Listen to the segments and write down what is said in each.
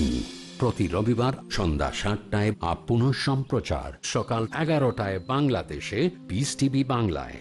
বাণী প্রতি রবিবার সন্ধ্যা সাতটায় আপ সম্প্রচার সকাল এগারোটায় বাংলাদেশে পিস টিভি বাংলায়।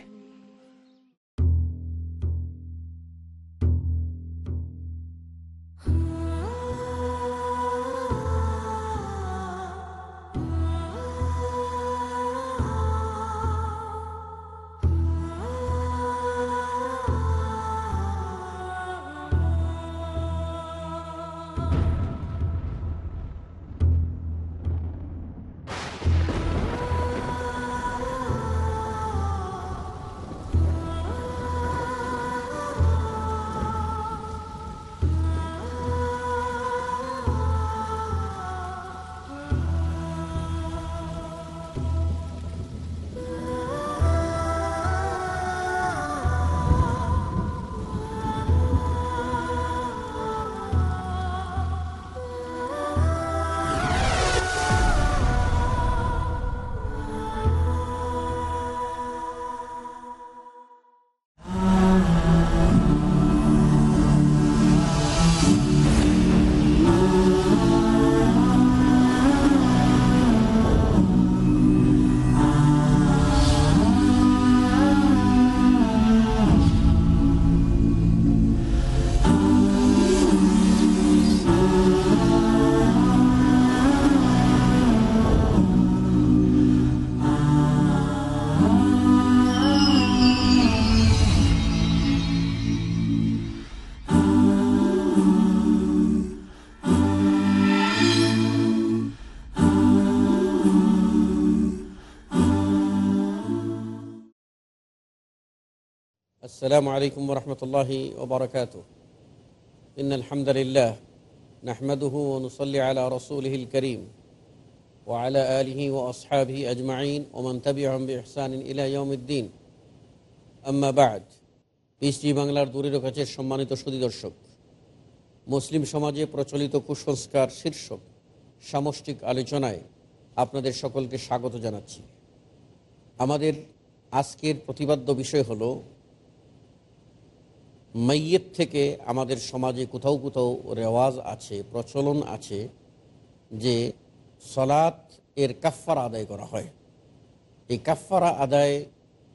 السلام عليكم ورحمة الله وبركاته إن الحمد لله نحمده ونصلي على رسوله الكريم وعلى آله وأصحابه أجمعين ومن تبعهم بإحسان إلى يوم الدين أما بعد পিসটি বাংলার দূরের কাছে সম্মানিত সুদী দর্শক মুসলিম সমাজে প্রচলিত কুসংস্কার শীর্ষক সামষ্টিক আলোচনায় আপনাদের সকলকে স্বাগত জানাচ্ছি আমাদের আজকের প্রতিবাদ্য বিষয় হলো মাইয়ের থেকে আমাদের সমাজে কোথাও কোথাও রেওয়াজ আছে, প্রচলন আছে যে সলাৎ এর কাফারা আদায় করা হয়। এই কাফারা আদায়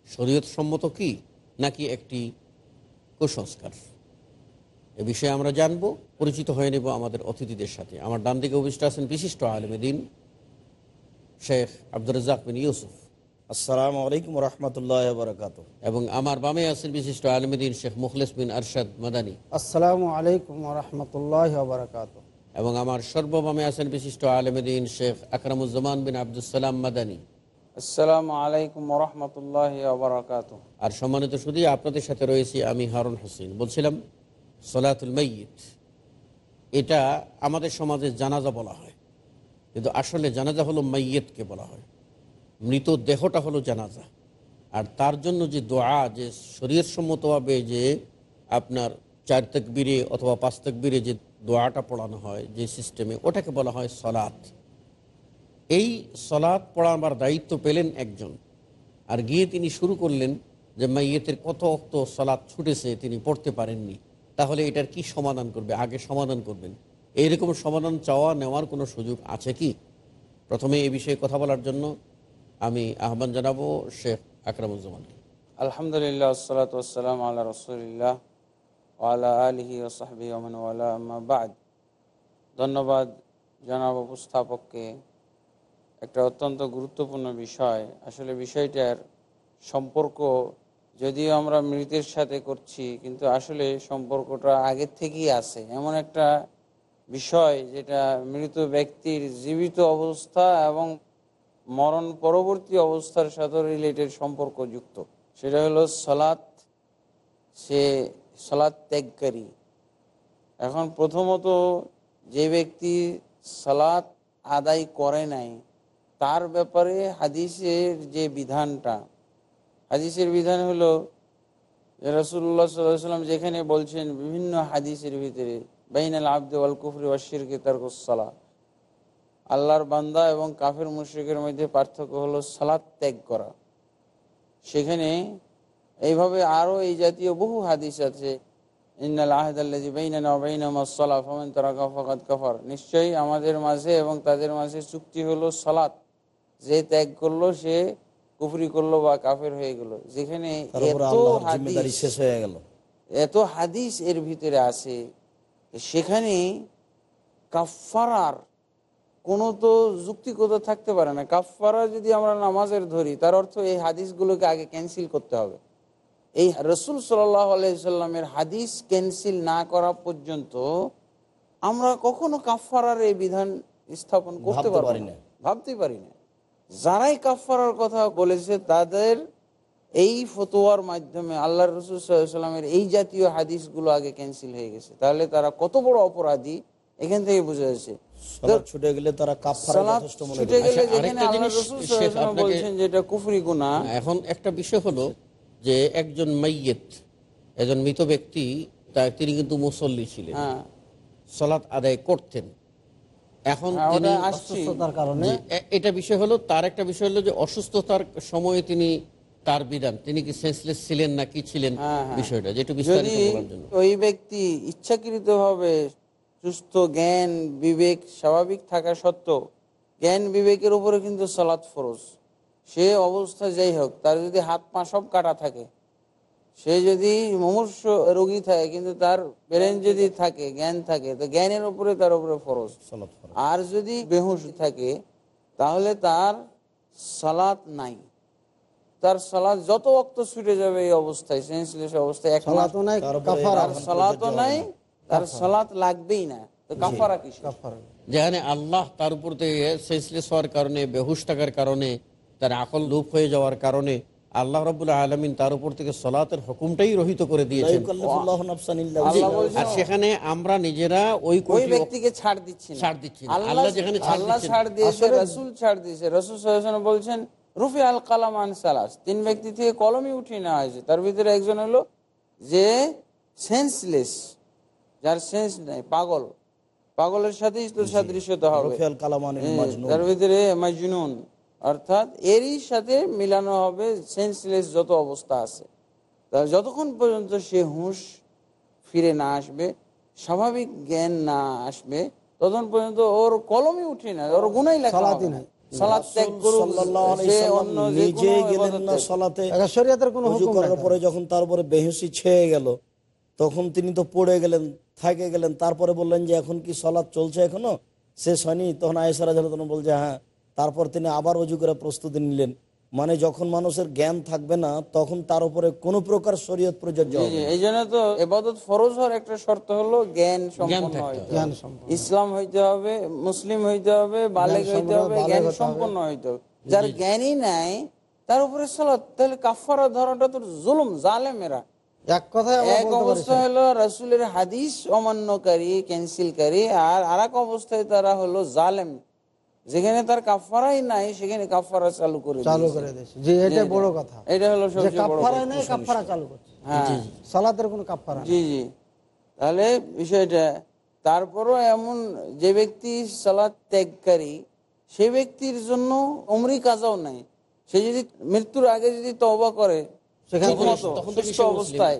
শরীয়ত সম্মত কি নাকি একটি কুসংস্কার? এ বিষয়ে আমরা জানব, পরিচিত হয়ে নেব আমাদের অতিথিদের সাথে। আমার ডান দিকে অভিষ্ট আছেন বিশিষ্ট আলমেদিন শেখ আব্দুর রাজাক বিন ইউসুফ। আসসালামু আলাইকুম রহমতুল্লাহ বরকাত এবং আমার বামে আছেন বিশিষ্ট আলমেদিন শেখ মুখলেস বিন আরশাদ মাদানী। আসসালামু আলাইকুম রহমতুল্লাহ বারকাত এবং আমার সর্ববামে আছেন বিশিষ্ট আলমদিন শেখ আকরামুজ্জামান বিন আবদুসালাম মাদানী। আসসালামু আলাইকুম রহমতুল্লাহ বারকাত আর সম্মানিত শুধু আপনাদের সাথে রয়েছি আমি হারুন হোসেন। বলছিলাম সলাতুল মাইয়িত এটা আমাদের সমাজে জানাজা বলা হয়। কিন্তু আসলে জানাজা হলো মাইয়েতকে বলা হয়। মৃত দেহটা হলো জানাজা। আর তার জন্য যে দোয়া, যে শরীর সম্মতভাবে যে আপনার চার তকবিরে অথবা পাঁচ তকবিরে যে দোয়াটা পড়ানো হয়, যে সিস্টেমে ওটাকে বলা হয় সলাৎ। এই সলাৎ পড়াবার দায়িত্ব পেলেন একজন। আর গিয়ে তিনি শুরু করলেন যে মাইয়েতের কত অক্ত সলাৎ ছুটেছে তিনি পড়তে পারেননি। তাহলে এটার কি সমাধান করবে? আগে সমাধান করবেন। এইরকম সমাধান চাওয়া নেওয়ার কোনো সুযোগ আছে কি? প্রথমে এই বিষয়ে কথা বলার জন্য আমি আহ্বান জানাব শেখ আকরামুজ্জামানকে। আলহামদুলিল্লাহ ওমান ধন্যবাদ জনাব উপস্থাপককে। একটা অত্যন্ত গুরুত্বপূর্ণ বিষয়, আসলে বিষয়টার সম্পর্ক যদিও আমরা মৃতের সাথে করছি, কিন্তু আসলে সম্পর্কটা আগের থেকেই আছে। এমন একটা বিষয় যেটা মৃত ব্যক্তির জীবিত অবস্থা এবং মরণ পরবর্তী অবস্থার সাথে রিলেটেড সম্পর্ক যুক্ত। সেটা হলো সলাৎ, সে সলাৎ ত্যাগকারী। এখন প্রথমত যে ব্যক্তি সালাত আদায় করে নাই, তার ব্যাপারে হাদিসের যে বিধানটা, হাদিসের বিধান হলো যে রসুল্লাহ সাল্লাম যেখানে বলছেন বিভিন্ন হাদিসের ভিতরে, বাইনাল আব্দে ওয়াল কুফরি ওয়াশিরকে তারকুসালা আল্লাহর বান্দা এবং কাফের মুশ্রিকের মধ্যে পার্থক্য হলো সালাদ ত্যাগ করা। সেখানে এইভাবে আরও এই জাতীয় বহু হাদিস আছে নিশ্চয়ই আমাদের মাঝে এবং তাদের মাঝে চুক্তি হলো সালাত। যে ত্যাগ করল সে কুফরি করল বা কাফের হয়ে গেল। যেখানে এত হাদিস এর ভিতরে আছে সেখানে কাফারার কোনো তো যুক্তিকতা থাকতে পারে না। কাফারা যদি আমরা নামাজের ধরি তার অর্থ এই হাদিসগুলোকে আগে ক্যান্সেল করতে হবে। এই রসুল সাল্লাহ আলাইসাল্লামের হাদিস ক্যান্সেল না করা পর্যন্ত আমরা কখনো কাফারার এই বিধান স্থাপন করতে পারি না। ভাবতেই পারি না যারাই কাফারার কথা বলেছে তাদের এই ফতোয়ার মাধ্যমে আল্লাহ রসুল সাল্লামের এই জাতীয় হাদিসগুলো আগে ক্যান্সেল হয়ে গেছে। তাহলে তারা কত বড় অপরাধী? এখান থেকে বোঝা যাচ্ছে। ছুটে গেলে তারা কাফারা সালাত যথেষ্ট মনে ছুটে গেলে আচ্ছা, যেখানে রসুল বলছেন যে এটা কুফরি গুনাহ। এখন একটা বিষয় হলো যে একজন মাইয়েত একজন মৃত ব্যক্তি তার তিনি কিন্তু মুসল্লি ছিলেন। হ্যাঁ। সালাত আদায় করতেন। এখন হ্যাঁ, তিনি অসুস্থতার কারণে। এটা বিষয় হলো তার একটা বিষয় হলো যে অসুস্থতার সময়ে তিনি তার বিধান তিনি কি সেন্সলেস ছিলেন না কি ছিলেন হ্যাঁ। বিষয়টা যেটা যদি বিস্তারিত বলার জন্য। ওই ব্যক্তি ইচ্ছাকৃত ভাবে সুস্থ জ্ঞান বিবেক স্বাভাবিক থাকা সত্ত্বেও জ্ঞান বিবেকের উপরে কিন্তু সালাত ফরজ। সে অবস্থা যাই হোক তার যদি হাত পা সব কাটা থাকে সে যদি মুমূর্ষ রোগী থাকে কিন্তু তার ব্রেন যদি থাকে জ্ঞান থাকে তো জ্ঞানের উপরে তার উপরে ফরজ। আর যদি বেহুশ থাকে তাহলে তার সালাত নাই। তার সালাত যত অক্ত ছুটে যাবে এই অবস্থায় সেন্সলেস অবস্থায় এক সালাতও নাই তার সালাত লাগবেই না। তো কাফারা কাফারা। যেখানে আল্লাহ তার উপর থেকে সেন্সলেস হওয়ার কারণে বেহুশ থাকার কারণে তার আকল লুপ হয়ে যাওয়ার কারণে আল্লাহ রবুল্লাহ আলমিন তার উপর থেকে সলাতের হুকুমটাই রহিত করে দিয়েছেন। আর সেখানে আমরা নিজেরা ওই ওই ব্যক্তিকে ছাড় দিচ্ছি ছাড় দিচ্ছি আল্লাহ যেখানে ছাড় দিয়েছে রসুল ছাড় দিয়েছে। রসুল বলছেন রুফি আল কালাম আন সালাস। তিন ব্যক্তি থেকে কলমই উঠিয়ে নেওয়া হয়েছে। তার ভিতরে একজন হলো যে সেন্সলেস যার সেন্স নাই পাগল। পাগলের সাথেই তো সাদৃশ্যতা হবে। কালামানিল হ্যাঁ, মাজনুন। তার ভিতরে মাজনুন। অর্থাৎ এরই সাথে মিলানো হবে সেন্সলেস যত অবস্থা আছে। তাহলে যতক্ষণ পর্যন্ত সে হুঁশ ফিরে না আসবে স্বাভাবিক জ্ঞান না আসবে ততক্ষণ পর্যন্ত ওর কলমই উঠে না ওর গুনাই লেখা সালাতই হবে নাই। সালাত ত্যাগ করুক সাল্লাল্লাহু আলাইহি সে সাল্লাম অন্য যে নিজে কোনো গেলেন ইবাদত না করুক। সলাতে। এটা শরীয়তের কোনো উজু হুকুম করার পরে যখন তারপরে বেহুসি ছেয়ে গেল তখন তিনি তো পড়ে গেলেন থাকে গেলেন। তারপরে বললেন যে এখন কি সলাৎ চলছে এখনও? শেষ হয়নি। তখন আয়েসারা তখন বলছে হ্যাঁ। তারপর তিনি আবার অজু করে প্রস্তুতি নিলেন। মানে যখন মানুষের জ্ঞান থাকবে না তখন তার উপরে কোনো প্রকার শরীয়ত প্রযোজ্য। এই জন্য তো এবাদত ফরজ হওয়ার একটা শর্ত হলো জ্ঞান সম্পন্ন ইসলাম হইতে হবে মুসলিম হইতে হবে বালেগ জ্ঞান হইতে হবে। জ্ঞান সম্পন্ন হইতে হবে। যার জ্ঞানই নাই তার উপরে সালাত তাহলে কাফারা ধরাটা তো জুলুম জালেমেরা। এক কথায় এক অবস্থা হলো রাসূলের হাদিস অমান্যকারী ক্যান্সেলকারী আর আরেক অবস্থায় তারা হলো জালেম। যেখানে তার কাফারাই নাই সেখানে কাফারা চালু করে চালু করে দিয়েছে। এটা বড় কথা। এটা হলো যে সবচেয়ে বড় কাফারা কথা। নাই কাফারা চালু করছে। হ্যাঁ। সালাতের কোনো কাফারা জি জি। তাহলে বিষয়টা তারপরও এমন যে ব্যক্তি সালাদ ত্যাগকারী সে ব্যক্তির জন্য অমরি কাজাও নাই। সে যদি মৃত্যুর আগে যদি তওবা করে সুস্থ অবস্থায়।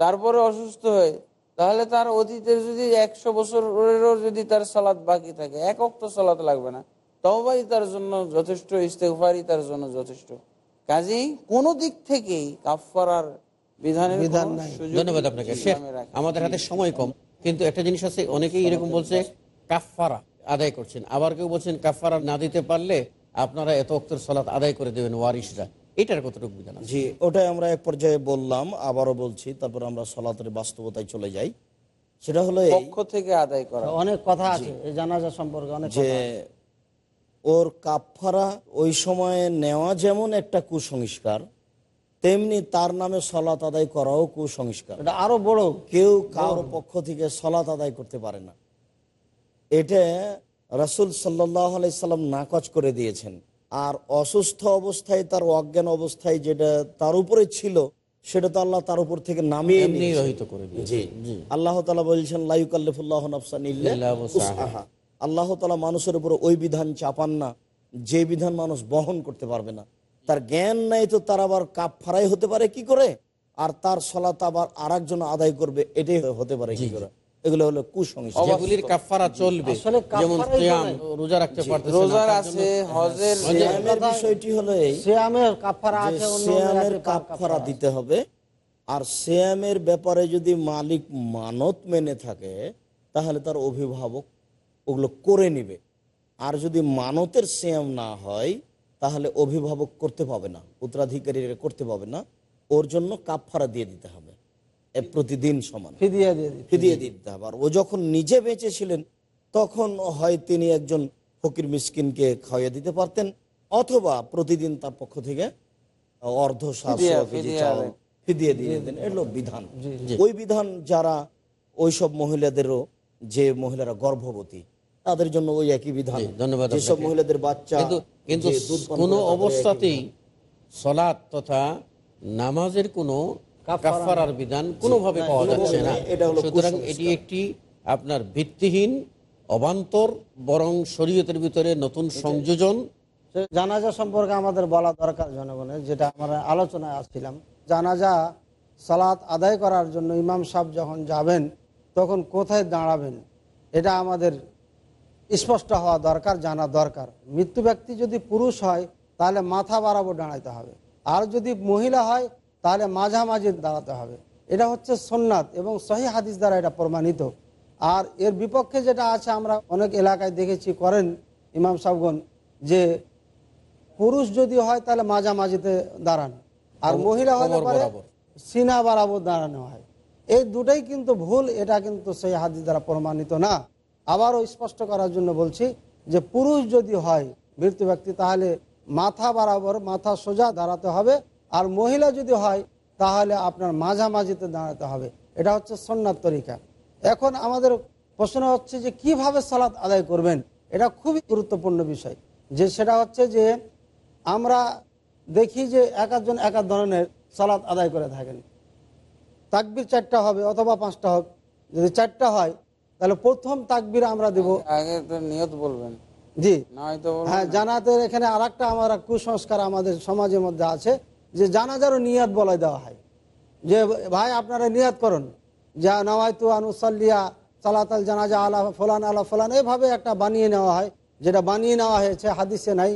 তারপরে অসুস্থ হয়ে তাহলে তার অতীতের যদি একশো বছরেরও যদি তার সালাদ বাকি থাকে এক অক্ত সালাদ লাগবে না। তওবাই তার জন্য যথেষ্ট ইস্তেগফারই তার জন্য যথেষ্ট। কাজেই কোনো দিক থেকেই কাফফারার বিধানের বিধান ধন্যবাদ আপনাকে। আমাদের হাতে সময় কম কিন্তু একটা জিনিস আছে অনেকেই এরকম বলছে কাফারা আদায় করছেন। আবার কেউ বলছেন কাফারা না দিতে পারলে আপনারা এত অক্তর সলাৎ আদায় করে দেবেন ওয়ারিসরা এটার কতটুকু বিধান জি ওটাই আমরা এক পর্যায়ে বললাম আবারও বলছি তারপর আমরা সলাতের বাস্তবতায় চলে যাই। সেটা হলো পক্ষ থেকে আদায় করা। অনেক কথা আছে এই জানাজা সম্পর্কে অনেক যে ওর কাফারা ওই সময়ে নেওয়া যেমন একটা কুসংস্কার তেমনি তার নামে সলাত আদায় করাও কুসংস্কার। এটা আরও বড়। কেউ কারোর পক্ষ থেকে সলাত আদায় করতে পারে না। এটা রাসুল সাল্লাহ আলাইসাল্লাম নাকচ করে দিয়েছেন। আর অসুস্থ অবস্থায় তার অজ্ঞান অবস্থায় যেটা তার উপরে ছিল সেটা তো আল্লাহ তার উপর থেকে নামিয়ে রহিত করে আল্লাহ তালা বলছেন। উসআহা। আল্লাহ তালা মানুষের উপর ওই বিধান চাপান না যে বিধান মানুষ বহন করতে পারবে না। তার জ্ঞান নাই তো তার আবার কাপ ফারাই হতে পারে কি করে? আর তার সলাত আবার আর একজন আদায় করবে এটাই হতে পারে কি করে? এগুলো হলো কুসংস্কার কাফারা চলবে। যেমন সিয়াম, রোজা রাখতে পারতেছে রোজার আছে হজের সিয়ামের বিষয়টি হলো এই সিয়ামের কাফারা আছে সিয়ামের কাফারা দিতে হবে। আর সিয়ামের ব্যাপারে যদি মালিক মানত মেনে থাকে তাহলে তার অভিভাবক ওগুলো করে নিবে। আর যদি মানতের সিয়াম না হয় তাহলে অভিভাবক করতে পাবে না উত্তরাধিকারীরা করতে পাবে না। ওর জন্য কাফারা দিয়ে দিতে হবে। প্রতিদিন সমান। ফিদিয়া দিতে ফিরিয়ে দিতে হবে। আর ও যখন নিজে বেঁচে ছিলেন তখন হয় তিনি একজন ফকির মিসকিনকে খাওয়াইয়ে দিতে পারতেন অথবা প্রতিদিন তার পক্ষ থেকে অর্ধ ফিদিয়া, দিয়ে দিতেন। এগুলো বিধান। ওই বিধান যারা ওইসব মহিলাদেরও যে মহিলারা গর্ভবতী তাদের জন্য ওই একই বিধান। ধন্যবাদ যেসব আপনাকে। মহিলাদের বাচ্চা কিন্তু কোনো অবস্থাতেই। সলাৎ তথা নামাজের কোনো কাফারার বিধান কোনোভাবে পাওয়া যাচ্ছে না। এটা সুতরাং এটি একটি আপনার ভিত্তিহীন অবান্তর বরং শরীয়তের ভিতরে নতুন সংযোজন। জানাজা সম্পর্কে আমাদের বলা দরকার জনগণের যেটা আমরা আলোচনায় আসছিলাম। জানাজা সালাত আদায় করার জন্য ইমাম সাহেব যখন যাবেন তখন কোথায় দাঁড়াবেন? এটা আমাদের স্পষ্ট হওয়া দরকার জানা দরকার। মৃত্যু ব্যক্তি যদি পুরুষ হয় তাহলে মাথা বাড়াবো দাঁড়াতে হবে। আর যদি মহিলা হয় তাহলে মাঝামাঝি দাঁড়াতে হবে। এটা হচ্ছে সোননাথ এবং সহি হাদিস দ্বারা এটা প্রমাণিত। আর এর বিপক্ষে যেটা আছে আমরা অনেক এলাকায় দেখেছি করেন ইমাম সাহগণ যে পুরুষ যদি হয় তাহলে মাঝামাঝিতে দাঁড়ান। আর মহিলা হলে পরে বরাবর। সিনা বরাবর দাঁড়ানো হয়। এই দুটাই কিন্তু ভুল এটা কিন্তু সেই হাদিস দ্বারা প্রমাণিত না। আবারও স্পষ্ট করার জন্য বলছি যে পুরুষ যদি হয় মৃত্যু ব্যক্তি তাহলে মাথা বরাবর মাথা সোজা দাঁড়াতে হবে। আর মহিলা যদি হয় তাহলে আপনার মাঝামাঝিতে দাঁড়াতে হবে। এটা হচ্ছে সন্ন্যাত তরিকা। এখন আমাদের প্রশ্ন হচ্ছে যে কীভাবে সালাত আদায় করবেন? এটা খুবই গুরুত্বপূর্ণ বিষয়। যে সেটা হচ্ছে যে আমরা দেখি যে এক একজন এক এক ধরনের সালাত আদায় করে থাকেন। তাকবির চারটা হবে অথবা পাঁচটা হবে যদি চারটা হয় তাহলে প্রথম তাকবির আমরা দেব। আগে নিয়ত বলবেন। জি। হ্যাঁ না। জানাতের এখানে আর একটা আমার কুসংস্কার আমাদের সমাজের মধ্যে আছে। যে জানাজারও নিয়াত বলে দেওয়া হয়। যে ভাই আপনারা নিয়াত করুন। যা নওয়ায়তু আনুসাল্লিয়া সালাতাল জানাজা আলা ফলান আলা ফলান, এভাবে একটা বানিয়ে নেওয়া হয়। যেটা বানিয়ে নেওয়া হয়েছে হাদিসে নাই,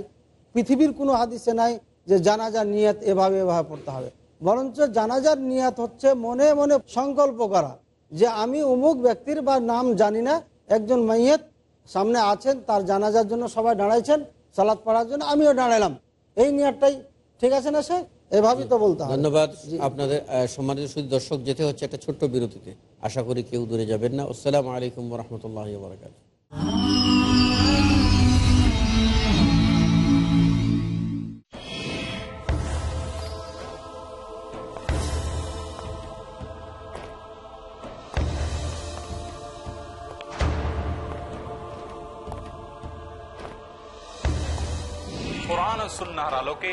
পৃথিবীর কোনো হাদিসে নাই যে জানাজার নিয়াত এভাবে এভাবে পড়তে হবে। বরঞ্চ জানাজার নিয়াত হচ্ছে মনে মনে সংকল্প করা যে আমি অমুক ব্যক্তির বা নাম জানি না, একজন মাইয়েত সামনে আছেন, তার জানাজার জন্য সবাই দাঁড়াইছেন সালাদ পড়ার জন্য আমিও দাঁড়ালাম এই নিয়াতটাই ঠিক আছে না স্যার এভাবেই তো বলতে ধন্যবাদ আপনাদের সম্মানিত সুদী দর্শক যেতে হচ্ছে একটা ছোট্ট বিরতিতে। আশা করি কেউ দূরে যাবেন না। আসসালামু আলাইকুম রহমতুল্লাহ বারকাত কোরআন ও আলোকে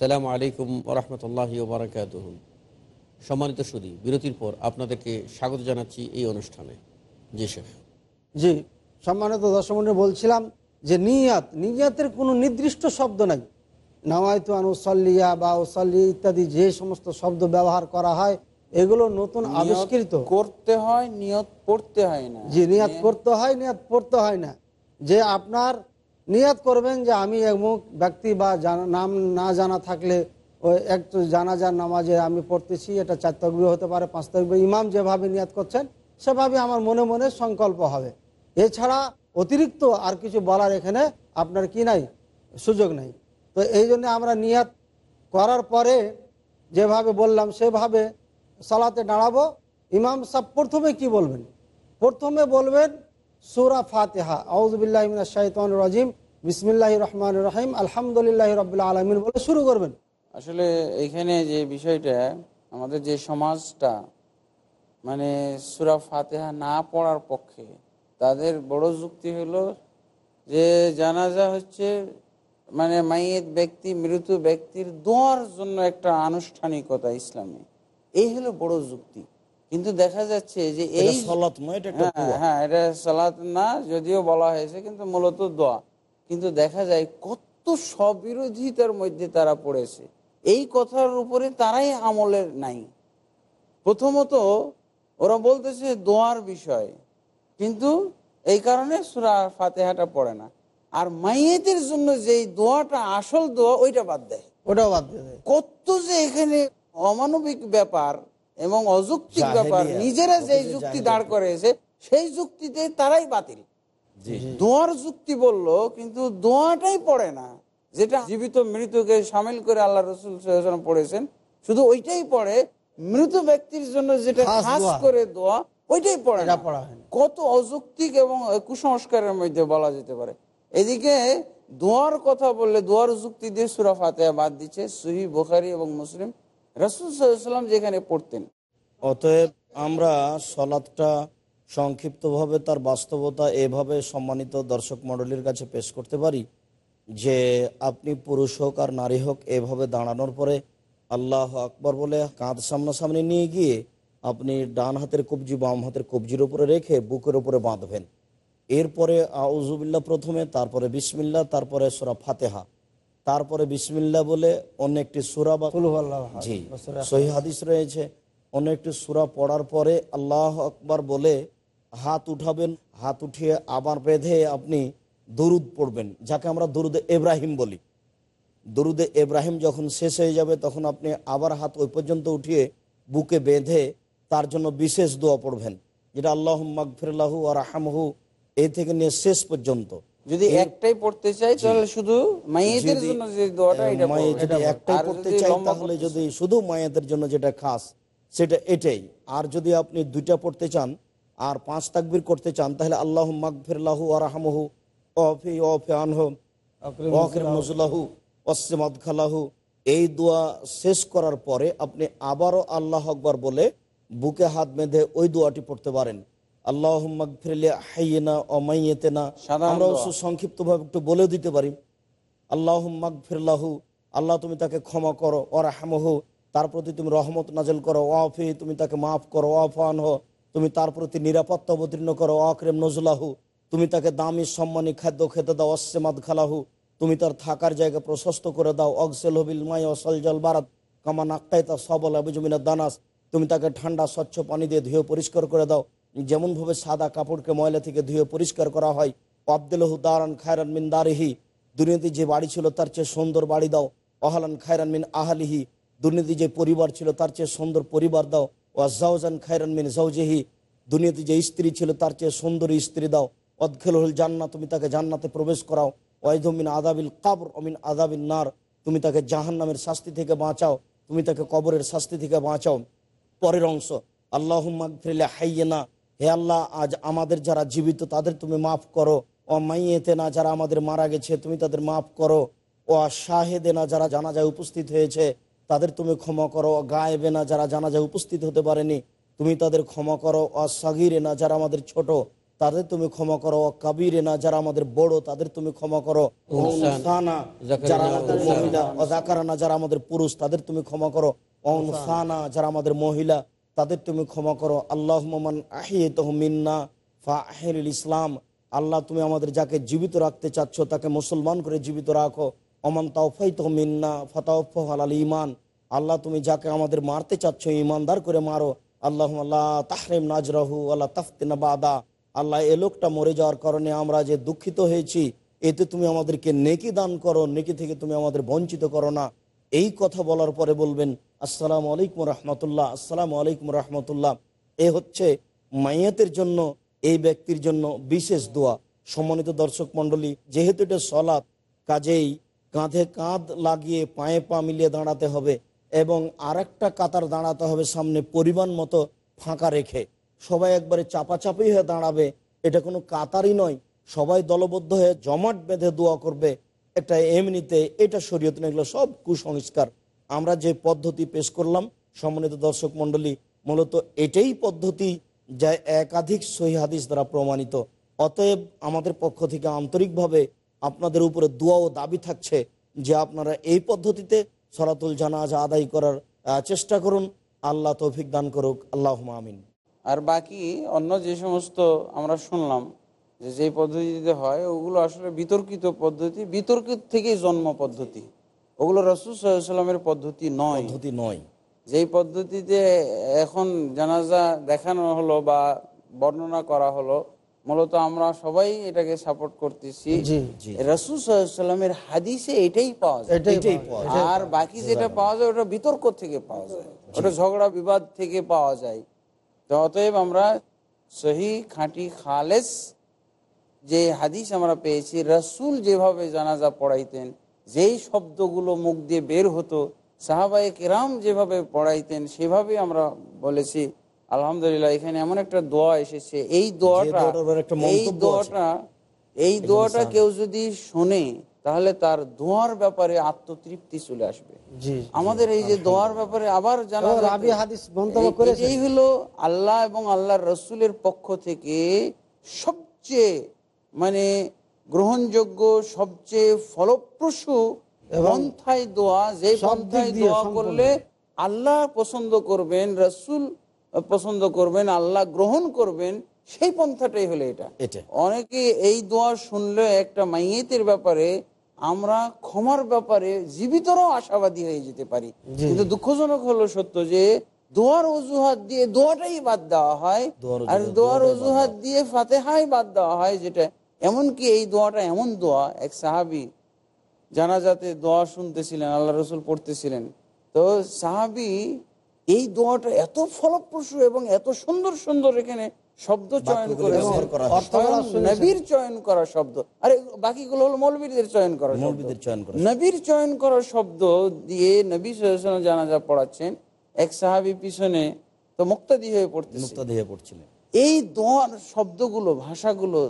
আসসালামু আলাইকুম ওরহমতুল্লাহ বারকাত সম্মানিত সুদী বিরতির পর আপনাদেরকে স্বাগত জানাচ্ছি এই অনুষ্ঠানে। জি শেখ। জি সম্মানিত দর্শকমন্ডলী বলছিলাম যে নিয়াত নিয়াতের কোনো নির্দিষ্ট শব্দ নাই। নাওয়ায়তু আনুসল্লিয়া বা ওসল্লি ইত্যাদি যে সমস্ত শব্দ ব্যবহার করা হয় এগুলো নতুন আবিষ্কৃত। করতে হয় নিয়ত পড়তে হয় না। যে নিয়াত করতে হয় নিয়াত পড়তে হয় না। যে আপনার নিয়াত করবেন যে আমি এমুক ব্যক্তি বা নাম না জানা থাকলে ওই একটু জানাজার নামাজে আমি পড়তেছি, এটা চার তকবি হতে পারে, পাঁচ তকবি ইমাম যেভাবে নিয়াত করছেন, সেভাবে আমার মনে মনে সংকল্প হবে। এছাড়া অতিরিক্ত আর কিছু বলার এখানে আপনার কি নাই, সুযোগ নাই। তো এই জন্য আমরা নিয়াত করার পরে যেভাবে বললাম, সেভাবে সালাতে দাঁড়াবো। ইমাম সাহ প্রথমে কি বলবেন? প্রথমে বলবেন, সুরা ফাতেহা। আউজবিল্লাহ শাহিতান রাজিম। বিসমিল্লাহ রহমান রহিম আলহামদুলিল্লাহ রবিল্লা আলমিন বলে শুরু করবেন। আসলে এখানে যে বিষয়টা আমাদের যে সমাজটা মানে সুরা ফাতেহা না পড়ার পক্ষে তাদের বড় যুক্তি হলো যে জানাজা হচ্ছে মানে মাইয়ের ব্যক্তি মৃত ব্যক্তির দোয়ার জন্য একটা আনুষ্ঠানিকতা ইসলামে। এই হলো বড় যুক্তি। কিন্তু দেখা যাচ্ছে যে এই হ্যাঁ, হ্যাঁ এটা সালাত না যদিও বলা হয়েছে কিন্তু মূলত দোয়া। কিন্তু দেখা যায় কত স্ববিরোধিতার মধ্যে তারা পড়েছে। এই কথার উপরে তারাই আমলের নাই। প্রথমত ওরা বলতেছে দোয়ার বিষয় কিন্তু এই কারণে সুরা ফাতেহাটা পড়ে না। আর মাইয়েদের জন্য যেই দোয়াটা আসল দোয়া ওইটা বাদ দেয়। ওটাও বাদ দেয় কত যে এখানে অমানবিক ব্যাপার এবং অযৌক্তিক ব্যাপার নিজেরা যেই যে যুক্তি দাঁড় করেছে সেই যুক্তিতে তারাই বাতিল। দোয়ার যুক্তি বলল কিন্তু দোয়াটাই পড়ে না। যেটা জীবিত মৃতকে সামিল করে আল্লাহ রসুল পড়েছেন শুধু ওইটাই পড়ে মৃত ব্যক্তির জন্য যেটা খাস করে দোয়া ওইটাই পড়ে না। কত অযৌক্তিক এবং কুসংস্কারের মধ্যে বলা যেতে পারে। এদিকে দোয়ার কথা বললে দোয়ার যুক্তি দিয়ে সুরা ফাতেহা বাদ দিচ্ছে সুহি বোখারি এবং মুসলিম। রসুল সাল্লাম যেখানে পড়তেন। অতএব আমরা সলাৎটা সংক্ষিপ্তভাবে তার বাস্তবতা এভাবে সম্মানিত দর্শক মণ্ডলীর কাছে পেশ করতে পারি যে আপনি পুরুষ হোক আর নারী হোক এভাবে দাঁড়ানোর পরে আল্লাহ আকবর বলে কাঁধ সামনাসামনি নিয়ে গিয়ে আপনি ডান হাতের কবজি বাম হাতের কবজির উপরে রেখে বুকের উপরে বাঁধবেন। এরপরে আউজুবিল্লা প্রথমে তারপরে বিসমিল্লা তারপরে সোরা ফাতেহা। তারপরে বিসমিল্লা বলে অন্য একটি সুরা বা জি সহি হাদিস রয়েছে। অন্য একটি সুরা পড়ার পরে আল্লাহ আকবার বলে হাত উঠাবেন হাত উঠিয়ে আবার বেঁধে আপনি দরুদ পড়বেন যাকে আমরা দরুদে এব্রাহিম বলি। দরুদে এব্রাহিম যখন শেষ হয়ে যাবে তখন আপনি আবার হাত ওই পর্যন্ত উঠিয়ে বুকে বেঁধে তার জন্য বিশেষ দোয়া পড়বেন। যেটা আল্লাহ মাগফিরাহু আর রাহামহু এই থেকে নিয়ে শেষ পর্যন্ত। যদি একটাই পড়তে চাই তাহলে শুধু মাইয়েদের জন্য যে দোয়াটা এটা আহ, মায়ে পড়বে। যদি একটাই পড়তে চাই তাহলে যদি শুধু মায়েদের জন্য যেটা খাস সেটা এটাই। আর যদি আপনি দুইটা পড়তে চান আর পাঁচ তাকবির করতে চান তাহলে আল্লাহ মাগফিরাহু আরহামহু অফি অফি আনহু নজলাহু অসিমাদ খালাহু এই দোয়া শেষ করার পরে আপনি আবারও আল্লাহ আকবর বলে বুকে হাত বেঁধে ওই দোয়াটি পড়তে পারেন। আল্লাহ হাইয়েনা অমাইয়েতেনা আমরা সংক্ষিপ্তভাবে একটু বলেও দিতে পারি। আল্লাহ মাগফিরলাহু আল্লাহ তুমি তাকে ক্ষমা করো ওরাহামহু তার প্রতি তুমি রহমত নাজেল করো ওয়াফি তুমি তাকে মাফ করো ওয়াফান হো তুমি তার প্রতি নিরাপত্তা অবতীর্ণ করো, অক্রেম নজলাহু। তুমি তাকে দামি সম্মানী খাদ্য খেতে দাও অসেমাদ খালাহু। তুমি তার থাকার জায়গা প্রশস্ত করে দাও, অগসেল হবিল মাই অসল জল বারাত। কামা নাক্কাইতা সবল আবুজমিনা দানাস। তুমি তাকে ঠান্ডা, স্বচ্ছ পানি দিয়ে ধুয়ে পরিষ্কার করে দাও। যেমনভাবে সাদা কাপড়কে ময়লা থেকে ধুয়ে পরিষ্কার করা হয় আবদুল্লাহু দারান খায়রান মিন দারিহি। দুর্নীতি যে বাড়ি ছিল তার চেয়ে সুন্দর বাড়ি দাও। অহালান খায়রান মিন আহালিহি। দুর্নীতি যে পরিবার ছিল তার চেয়ে সুন্দর পরিবার দাও। ও জাউজান খায়রান মিন জাউজেহি দুর্নীতি যে স্ত্রী ছিল তার চেয়ে সুন্দরী স্ত্রী দাও। অদখেল হল জান্না তুমি তাকে জান্নাতে প্রবেশ করাও। ওয়াইদমিন আদাবিল কাবর অমিন আদাবিন নার, তুমি তাকে জাহান নামের শাস্তি থেকে বাঁচাও। তুমি তাকে কবরের শাস্তি থেকে বাঁচাও। পরের অংশ আল্লাহ ফিরলে হাইয়েনা, হে আল্লাহ, আজ আমাদের যারা জীবিত তাদের তুমি মাফ করো। ও মাইয়েতে না যারা আমাদের মারা গেছে, তুমি তাদের মাফ করো। ও শাহেদে না যারা জানা যায় উপস্থিত হয়েছে তাদের তুমি ক্ষমা করো গায়েবে না যারা জানাজায় উপস্থিত হতে পারেনি তুমি তাদের ক্ষমা করো ও সাগিরে না যারা আমাদের ছোট তাদের তুমি ক্ষমা করো কাবিরে না যারা আমাদের বড় তাদের তুমি ক্ষমা করো। যারা আমাদের মহিলা ও যারা আমাদের পুরুষ তাদের তুমি ক্ষমা করো। ও উনসানা, যারা আমাদের মহিলা তাদের তুমি ক্ষমা করো। আল্লাহ মান আহিত মিন্না ফা ইসলাম। আল্লাহ তুমি আমাদের যাকে জীবিত রাখতে চাচ্ছ তাকে মুসলমান করে জীবিত রাখো। অমান তাওফাই তো মিন্না ফতাউফ আল ইমান আল্লাহ, তুমি যাকে আমাদের মারতে চাচ্ছ ইমানদার করে মারো। আল্লাহ আল্লাহ তাহরিম নাজরাহু আল্লাহ তাফতিনা বাদা। আল্লাহ, এ লোকটা মরে যাওয়ার কারণে আমরা যে দুঃখিত হয়েছি, এতে তুমি আমাদেরকে নেকি দান করো, নেকি থেকে তুমি আমাদের বঞ্চিত করো না। এই কথা বলার পরে বলবেন, আসসালামু আলাইকুম রহমতুল্লাহ, আসসালামু আলাইকুম রহমতুল্লাহ। এ হচ্ছে মাইয়াতের জন্য, এই ব্যক্তির জন্য বিশেষ দোয়া। সম্মানিত দর্শক মণ্ডলী, যেহেতু এটা সলাৎ, কাজেই কাঁধে কাঁধ লাগিয়ে পায়ে পা মিলিয়ে দাঁড়াতে হবে এবং আরেকটা কাতার দাঁড়াতে হবে সামনে পরিমাণ মতো ফাঁকা রেখে। সবাই একবারে চাপাচাপি হয়ে দাঁড়াবে। এটা কোনো কাতারই নয়। সবাই দলবদ্ধ হয়ে জমাট বেঁধে দোয়া করবে। একটা এমনিতে, এটা শরীয়ত এগুলো সব কুসংস্কার। আমরা যে পদ্ধতি পেশ করলাম, সম্মানিত দর্শক মণ্ডলী, মূলত এটাই পদ্ধতি যা একাধিক সহি হাদিস দ্বারা প্রমাণিত। অতএব আমাদের পক্ষ থেকে আন্তরিকভাবে আপনাদের উপরে দোয়া ও দাবি থাকছে যে আপনারা এই পদ্ধতিতে সরাতুল জানাজা আদায় করার চেষ্টা করুন। আল্লাহ তৌফিক দান করুক। আল্লাহ আমিন। আর বাকি অন্য যে সমস্ত আমরা শুনলাম যে যেই পদ্ধতিতে হয় ওগুলো আসলে বিতর্কিত পদ্ধতি বিতর্কিত থেকেই জন্ম পদ্ধতি। ওগুলো রসুল সাল্লামের পদ্ধতি নয়। পদ্ধতি নয়। যেই পদ্ধতিতে এখন জানাজা দেখানো হলো বা বর্ণনা করা হলো মূলত আমরা সবাই এটাকে সাপোর্ট করতেছি। জি, জি। সাল্লামের হাদিসে এটাই পাওয়া যায়। আর বাকি যেটা পাওয়া যায় ওটা বিতর্ক থেকে পাওয়া যায়। ওটা ঝগড়া বিবাদ থেকে পাওয়া যায়। তো অতএব আমরা সহি খাঁটি খালেস যে হাদিস আমরা পেয়েছি রসুল যেভাবে জানাজা পড়াইতেন যেই শব্দগুলো মুখ দিয়ে বের হতো সাহাবাই কেরাম যেভাবে পড়াইতেন সেভাবে আমরা বলেছি আলহামদুলিল্লাহ এখানে এমন একটা দোয়া এসেছে। এই দোয়াটা এই দোয়াটা এই দোয়াটা কেউ যদি শোনে তাহলে তার দোয়ার ব্যাপারে আত্মতৃপ্তি চলে আসবে। আমাদের এই যে দোয়ার ব্যাপারে আবার জানা এই- হলো আল্লাহ এবং আল্লাহর রসুলের পক্ষ থেকে সবচেয়ে মানে গ্রহণযোগ্য সবচেয়ে ফলপ্রসূ পন্থায় দোয়া যে পন্থায় দোয়া করলে আল্লাহ পছন্দ করবেন রসুল পছন্দ করবেন আল্লাহ গ্রহণ করবেন সেই পন্থাটাই হলো এটা। এটা। অনেকে এই দোয়া শুনলে একটা মাইয়েতের ব্যাপারে আমরা ক্ষমার ব্যাপারে জীবিতরাও আশাবাদী হয়ে যেতে পারি। কিন্তু দুঃখজনক হলো সত্য যে দোয়ার অজুহাত দিয়ে দোয়াটাই বাদ দেওয়া হয় আর দোয়ার অজুহাত দিয়ে ফাতেহাই বাদ দেওয়া হয় যেটা এমনকি এই দোয়াটা এমন দোয়া এক সাহাবি জানাজাতে দোয়া শুনতেছিলেন আল্লাহ রসুল পড়তেছিলেন। তো সাহাবি এই দোয়াটা এত ফলপ্রসূ এবং এত সুন্দর সুন্দর এখানে শব্দ চয়ন করা। নবীর চয়ন করা শব্দ। আরে বাকিগুলো হলো মৌলবীদের চয়ন করা মৌলবীদের চয়ন করা নবীর চয়ন করা শব্দ দিয়ে নবী সাল্লাল্লাহু জানাজা পড়াচ্ছেন। এক সাহাবি পিছনে তো মুক্তাদি হয়ে পড়তেছে। মুক্তা দিয়ে পড়ছিলেন। এই দোয়ার শব্দগুলো ভাষাগুলো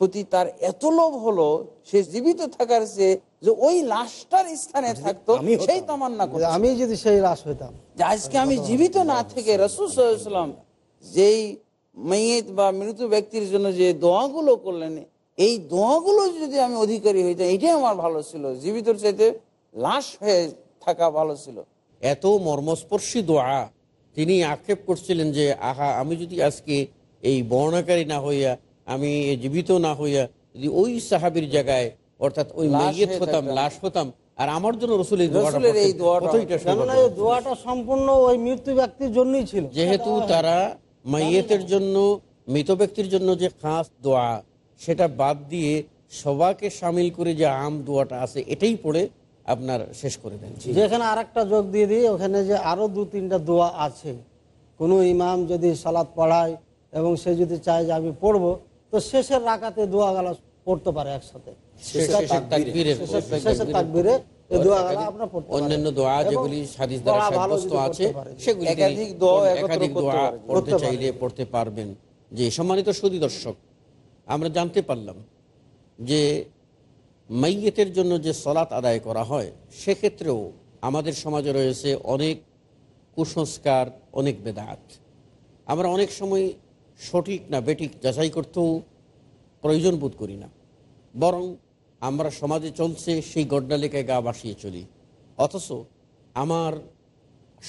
প্রতি তার এত লোভ হলো সে জীবিত থাকার সে যে ওই লাশটার স্থানে থাকতো আমি হতাম। সেই তামান্না করতো। আমি যদি সেই লাশ হইতাম। যে আজকে আমি জীবিত না থেকে রসুল সাল্লাম যেই মেয়েত বা মৃত ব্যক্তির জন্য যে দোয়াগুলো করলেন এই দোয়াগুলো যদি আমি অধিকারী হইতাম এটাই আমার ভালো ছিল। জীবিতর চাইতে লাশ হয়ে থাকা ভালো ছিল। এত মর্মস্পর্শী দোয়া তিনি আক্ষেপ করছিলেন যে আহা আমি যদি আজকে এই বর্ণাকারী না হইয়া আমি জীবিত না হইয়া যদি ওই সাহাবির জায়গায় অর্থাৎ ওই মাইয়েত হতাম লাশ হতাম আর আমার জন্য রসুল এই দোয়াটা সম্পূর্ণ ওই মৃত্যু ব্যক্তির জন্যই ছিল। যেহেতু তারা মাইয়েতের জন্য মৃত ব্যক্তির জন্য যে খাস দোয়া সেটা বাদ দিয়ে সবাকে সামিল করে যে আম দোয়াটা আছে এটাই পড়ে আপনার শেষ করে দেন। যেখানে আর একটা যোগ দিয়ে দিই ওখানে যে আরও দু তিনটা দোয়া আছে। কোনো ইমাম যদি সালাদ পড়ায় এবং সে যদি চায় যে আমি পড়ব তো শেষের রাকাতে দোয়া গালা পড়তে পারে একসাথে। অন্যান্য দোয়া যেগুলি হাদিস দ্বারা সাব্যস্ত আছে সেগুলি একাধিক দোয়া। পড়তে চাইলে পড়তে পারবেন। যে সম্মানিত সুদী দর্শক আমরা জানতে পারলাম যে মাইয়েতের জন্য যে সলাৎ আদায় করা হয় সেক্ষেত্রেও আমাদের সমাজে রয়েছে অনেক কুসংস্কার অনেক বেদাত। আমরা অনেক সময় সঠিক না বেঠিক যাচাই করতেও প্রয়োজন বোধ করি না। বরং আমরা সমাজে চলছে সেই গড্ডালিকায় গা বাসিয়ে চলি। অথচ আমার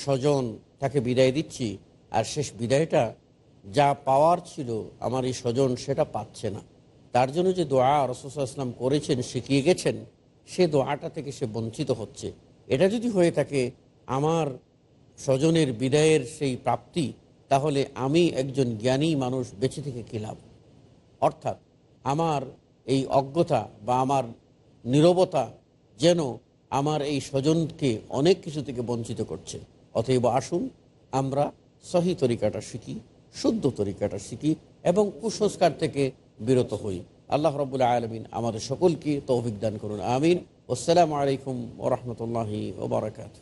স্বজন তাকে বিদায় দিচ্ছি, আর শেষ বিদায়টা যা পাওয়ার ছিল আমার এই স্বজন সেটা পাচ্ছে না। তার জন্য যে দোয়া রসুলাম করেছেন, শিখিয়ে গেছেন, সে দোয়াটা থেকে সে বঞ্চিত হচ্ছে। এটা যদি হয়ে থাকে আমার স্বজনের বিদায়ের সেই প্রাপ্তি, তাহলে আমি একজন জ্ঞানী মানুষ বেঁচে থেকে কী লাভ? অর্থাৎ আমার এই অজ্ঞতা বা আমার নীরবতা যেন আমার এই স্বজনকে অনেক কিছু থেকে বঞ্চিত করছে। অতএব আসুন, আমরা সহি তরিকাটা শিখি, শুদ্ধ তরিকাটা শিখি এবং কুসংস্কার থেকে বিরত হই। আল্লাহ রবুল্লা আলমিন আমাদের সকলকে তৌফিক দান করুন। আমিন। আসসালামু আলাইকুম ওরহমতুল্লাহি ওবরাকাত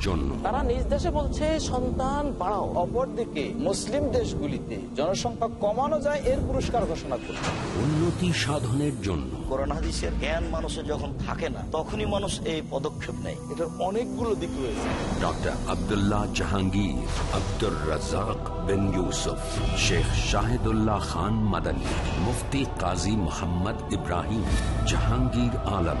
জন্য। তারা নিজ দেশে বলছে সন্তান বাড়াও। অপরদিকে মুসলিম দেশগুলিতে জনসংখ্যা কমানো যায় এর পুরস্কার ঘোষণা করছে। উন্নতি সাধনের জন্য। কোরআন হাদিসের জ্ঞান মানুষের যখন থাকে না তখনই মানুষ এই পদক্ষেপ নেয়। এটার অনেকগুলো দিক রয়েছে। ডক্টর আব্দুল্লাহ জাহাঙ্গীর আব্দুর রাজাক বিন ইউসুফ শেখ শাহিদুল্লাহ খান মাদানী মুফতি কাজী মোহাম্মদ ইব্রাহিম জাহাঙ্গীর আলম।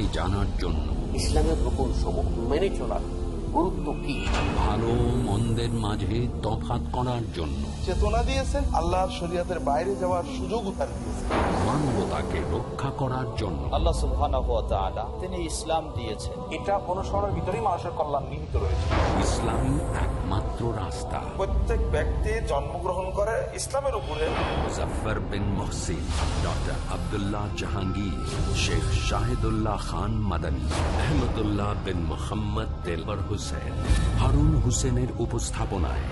সৃষ্টিকর্তাকে জানার জন্য। ইসলামের রকম সমূহ মেনে চলার গুরুত্ব কি? ভালো মন্দের মাঝে তফাত করার জন্য। চেতনা দিয়েছেন আল্লাহর শরীয়তের বাইরে যাওয়ার দিয়েছেন। মানবতাকে রক্ষা করার জন্য। আল্লাহ সুবহানাহু ওয়া তাআলা তিনি ইসলাম দিয়েছেন। এটা অনুসরণের ভিতরেই মানুষের কল্যাণ নিহিত রয়েছে। ইসলামী একমাত্র রাস্তা। প্রত্যেক ব্যক্তি জন্মগ্রহণ করে ইসলামের উপরে। মহসিন ডক্টর আবদুল্লাহ জাহাঙ্গীর শেখ শাহিদুল্লাহ খান মাদানী আহমদুল্লাহ বিন মোহাম্মদ তেলবর হুসেন হারুন হুসেনের উপস্থাপনায়।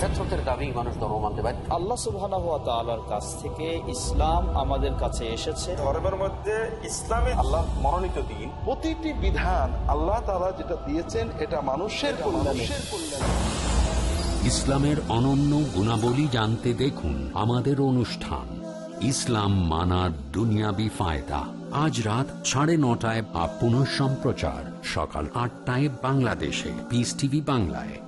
ফেতরতের দাবি মানুষ ধর্ম মানতে আল্লাহ সুবহানাহু ওয়া তাআলার কাছ থেকে ইসলাম আমাদের কাছে এসেছে। ধর্মের মধ্যে ইসলামে আল্লাহ মনোনীত দিন। প্রতিটি বিধান আল্লাহ তাআলা যেটা দিয়েছেন এটা মানুষের কল্যাণে ইসলামের অনন্য গুণাবলী জানতে দেখুন আমাদের অনুষ্ঠান। ইসলাম মানার দুনিয়াবি ফায়দা। আজ রাত সাড়ে নটায় বা পুনঃ সম্প্রচার সকাল আটটায় বাংলাদেশে। পিস টিভি বাংলায়।